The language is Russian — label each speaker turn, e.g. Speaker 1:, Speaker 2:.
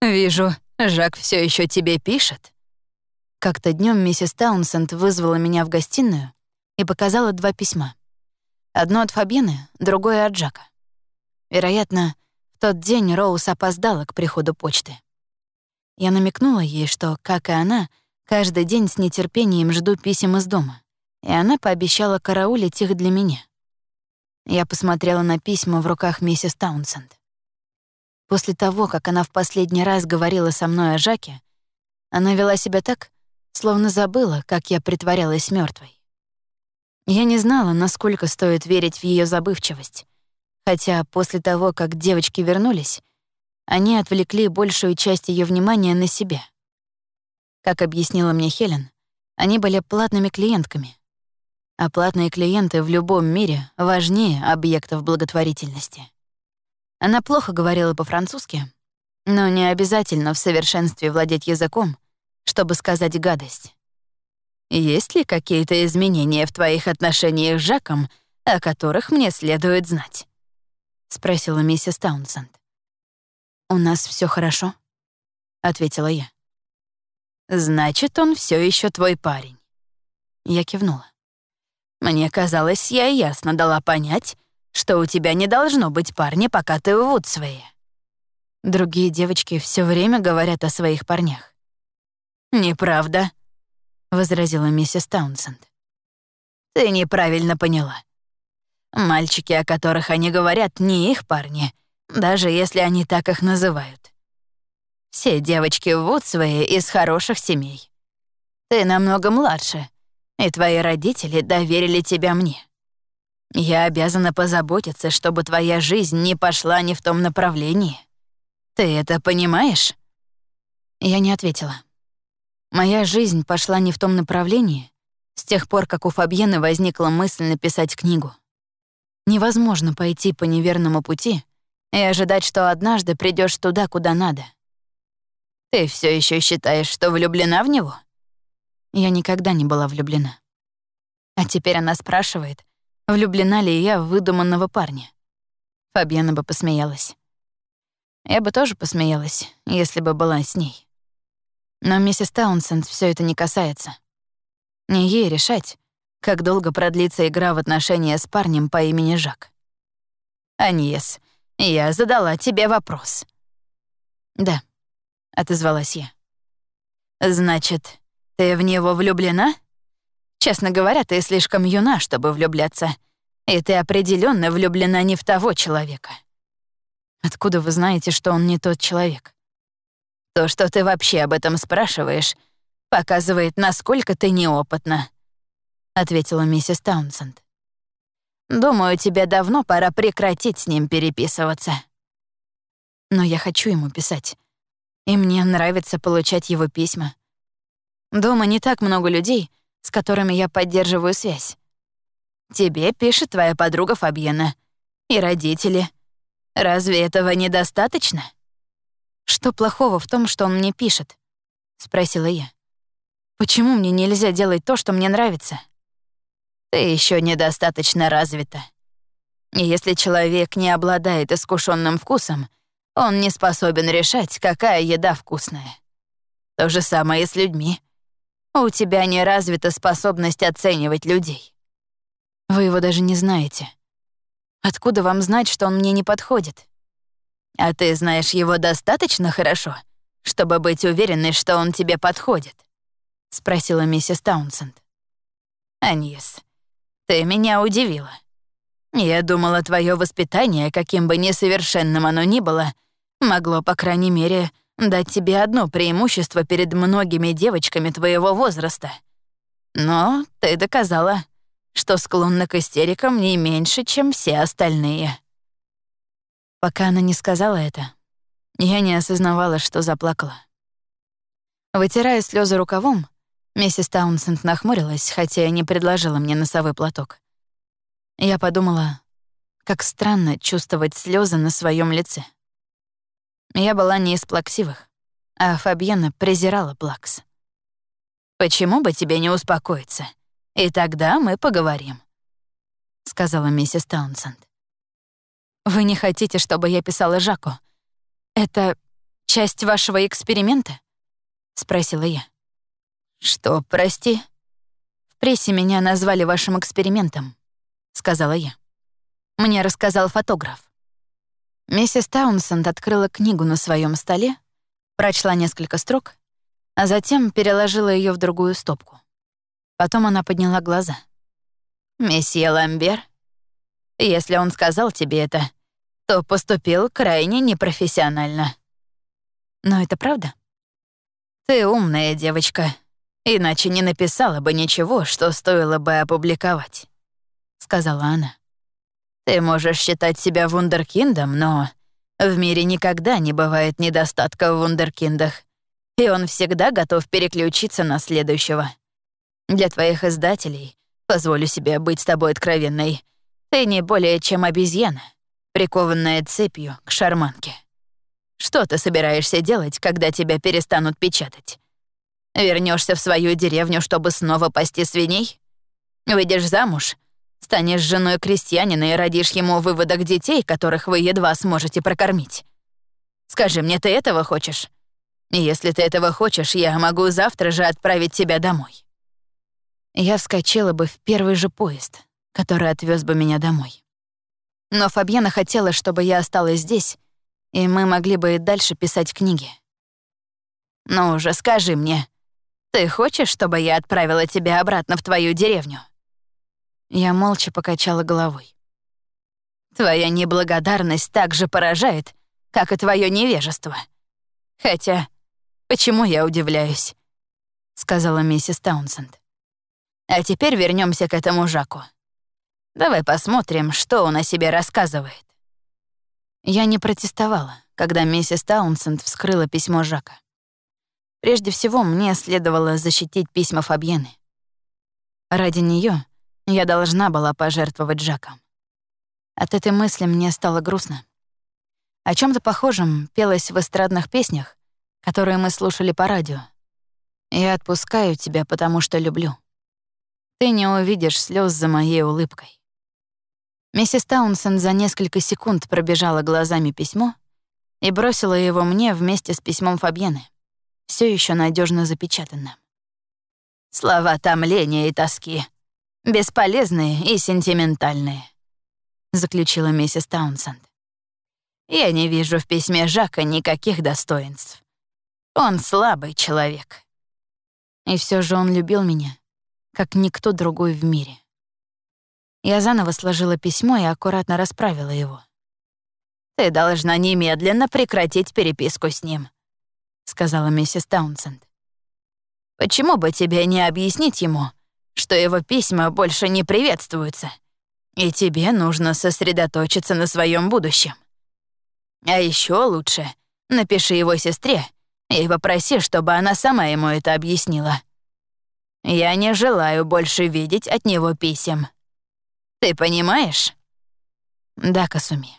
Speaker 1: Вижу, Жак все еще тебе пишет».
Speaker 2: Как-то днем миссис Таунсенд вызвала меня в гостиную и показала два письма. Одно от Фабины, другое от Жака. Вероятно, в тот день Роуз опоздала к приходу почты. Я намекнула ей, что, как и она, каждый день с нетерпением жду писем из дома, и она пообещала караулить их для меня. Я посмотрела на письма в руках миссис Таунсенд. После того, как она в последний раз говорила со мной о Жаке, она вела себя так, словно забыла, как я притворялась мертвой. Я не знала, насколько стоит верить в ее забывчивость, хотя после того, как девочки вернулись, они отвлекли большую часть ее внимания на себя. Как объяснила мне Хелен, они были платными клиентками, а платные клиенты в любом мире важнее объектов благотворительности. Она плохо говорила по-французски, но не обязательно в совершенстве владеть языком, чтобы сказать гадость.
Speaker 1: «Есть ли какие-то изменения в твоих отношениях с Жаком, о которых мне следует знать?» — спросила миссис Таунсенд.
Speaker 2: «У нас все хорошо», — ответила я.
Speaker 1: «Значит, он все еще твой парень».
Speaker 2: Я кивнула.
Speaker 1: «Мне казалось, я ясно дала понять, что у тебя не должно быть парня, пока ты в Вудсвее.
Speaker 2: Другие девочки все время говорят о своих парнях.
Speaker 1: «Неправда», — возразила миссис Таунсенд. «Ты неправильно поняла. Мальчики, о которых они говорят, не их парни, даже если они так их называют. Все девочки в Вудсвее из хороших семей. Ты намного младше, и твои родители доверили тебя мне. Я обязана позаботиться, чтобы твоя жизнь не пошла не в том направлении. Ты это понимаешь?»
Speaker 2: Я не ответила. Моя жизнь пошла не в том направлении с тех пор, как у Фабьены возникла мысль написать книгу. Невозможно пойти по неверному пути и ожидать, что однажды придешь туда, куда надо.
Speaker 1: Ты все еще считаешь, что влюблена в него?
Speaker 2: Я никогда не была влюблена. А теперь она спрашивает, влюблена ли я в выдуманного парня. Фабьена бы посмеялась. Я бы тоже посмеялась, если бы была с ней. Но миссис Таунсенд все это не касается. Не ей решать, как долго продлится игра в отношения с парнем по имени Жак.
Speaker 1: «Аньес, я задала тебе вопрос».
Speaker 2: «Да», — отозвалась я.
Speaker 1: «Значит, ты в него влюблена?» Честно говоря, ты слишком юна, чтобы влюбляться. И ты определенно влюблена не в того человека.
Speaker 2: Откуда вы знаете, что он не тот человек?
Speaker 1: То, что ты вообще об этом спрашиваешь, показывает, насколько ты неопытна, ответила миссис Таунсенд. Думаю, тебе давно пора прекратить с ним переписываться.
Speaker 2: Но я хочу ему писать. И мне нравится получать его письма. Дома не так много людей, с которыми я поддерживаю связь.
Speaker 1: Тебе пишет твоя подруга Фабьена. И родители. Разве этого недостаточно?
Speaker 2: Что плохого в том, что он мне пишет? Спросила я. Почему мне нельзя делать то, что мне нравится?
Speaker 1: Ты еще недостаточно развита. И если человек не обладает искушенным вкусом, он не способен решать, какая еда вкусная. То же самое и с людьми. У тебя не развита способность оценивать людей.
Speaker 2: Вы его даже не знаете. Откуда вам знать, что он мне не подходит?
Speaker 1: А ты знаешь его достаточно хорошо, чтобы быть уверенной, что он тебе подходит? Спросила миссис Таунсенд. Аньес, ты меня удивила. Я думала, твое воспитание, каким бы несовершенным оно ни было, могло, по крайней мере, дать тебе одно преимущество перед многими девочками твоего возраста. Но ты доказала, что склонна к истерикам не меньше, чем все остальные.
Speaker 2: Пока она не сказала это, я не осознавала, что заплакала. Вытирая слезы рукавом, миссис Таунсенд нахмурилась, хотя и не предложила мне носовой платок. Я подумала, как странно чувствовать слезы на своем лице. Я была не из плаксивых, а Фабьена презирала плакс.
Speaker 1: «Почему бы тебе не успокоиться? И тогда мы поговорим», — сказала миссис Таунсенд.
Speaker 2: «Вы не хотите, чтобы я писала Жаку? Это часть вашего эксперимента?» — спросила я.
Speaker 1: «Что, прости?»
Speaker 2: «В прессе меня назвали вашим экспериментом», — сказала я. Мне рассказал фотограф. Миссис Таунсенд открыла книгу на своем столе, прочла несколько строк, а затем переложила ее в другую стопку. Потом она подняла глаза.
Speaker 1: «Месье Ламбер, если он сказал тебе это, то поступил крайне непрофессионально».
Speaker 2: «Но это правда?»
Speaker 1: «Ты умная девочка, иначе не написала бы ничего, что стоило бы опубликовать», — сказала она. Ты можешь считать себя вундеркиндом, но в мире никогда не бывает недостатка в вундеркиндах, и он всегда готов переключиться на следующего. Для твоих издателей, позволю себе быть с тобой откровенной, ты не более чем обезьяна, прикованная цепью к шарманке. Что ты собираешься делать, когда тебя перестанут печатать? Вернешься в свою деревню, чтобы снова пасти свиней? Выйдешь замуж — Станешь женой крестьянина и родишь ему выводок детей, которых вы едва сможете прокормить. Скажи мне, ты этого хочешь? Если ты этого хочешь, я могу завтра же отправить тебя домой.
Speaker 2: Я вскочила бы в первый же поезд, который отвез бы меня домой. Но Фабьена хотела, чтобы я осталась здесь, и мы могли бы и дальше писать книги.
Speaker 1: «Ну уже скажи мне, ты хочешь, чтобы я отправила тебя обратно в твою деревню?»
Speaker 2: Я молча покачала головой.
Speaker 1: «Твоя неблагодарность так же поражает, как и твое невежество. Хотя, почему я удивляюсь?» — сказала миссис Таунсенд. «А теперь вернемся к этому Жаку. Давай посмотрим, что он о себе рассказывает».
Speaker 2: Я не протестовала, когда миссис Таунсенд вскрыла письмо Жака. Прежде всего, мне следовало защитить письма Фабьены. Ради нее я должна была пожертвовать Жаком. От этой мысли мне стало грустно. О чем то похожем пелось в эстрадных песнях, которые мы слушали по радио. «Я отпускаю тебя, потому что люблю. Ты не увидишь слез за моей улыбкой». Миссис Таунсен за несколько секунд пробежала глазами письмо и бросила его мне вместе с письмом Фабьены, все еще надежно запечатанным.
Speaker 1: «Слова томления и тоски», бесполезные и сентиментальные», — заключила миссис Таунсенд. «Я не вижу в письме Жака никаких достоинств. Он слабый человек».
Speaker 2: И все же он любил меня, как никто другой в мире. Я заново сложила письмо и аккуратно расправила его.
Speaker 1: «Ты должна немедленно прекратить переписку с ним», — сказала миссис Таунсенд. «Почему бы тебе не объяснить ему, что его письма больше не приветствуются, и тебе нужно сосредоточиться на своем будущем. А еще лучше напиши его сестре и попроси, чтобы она сама ему это объяснила. Я не желаю больше видеть от него писем. Ты понимаешь?
Speaker 2: Да, Касуми.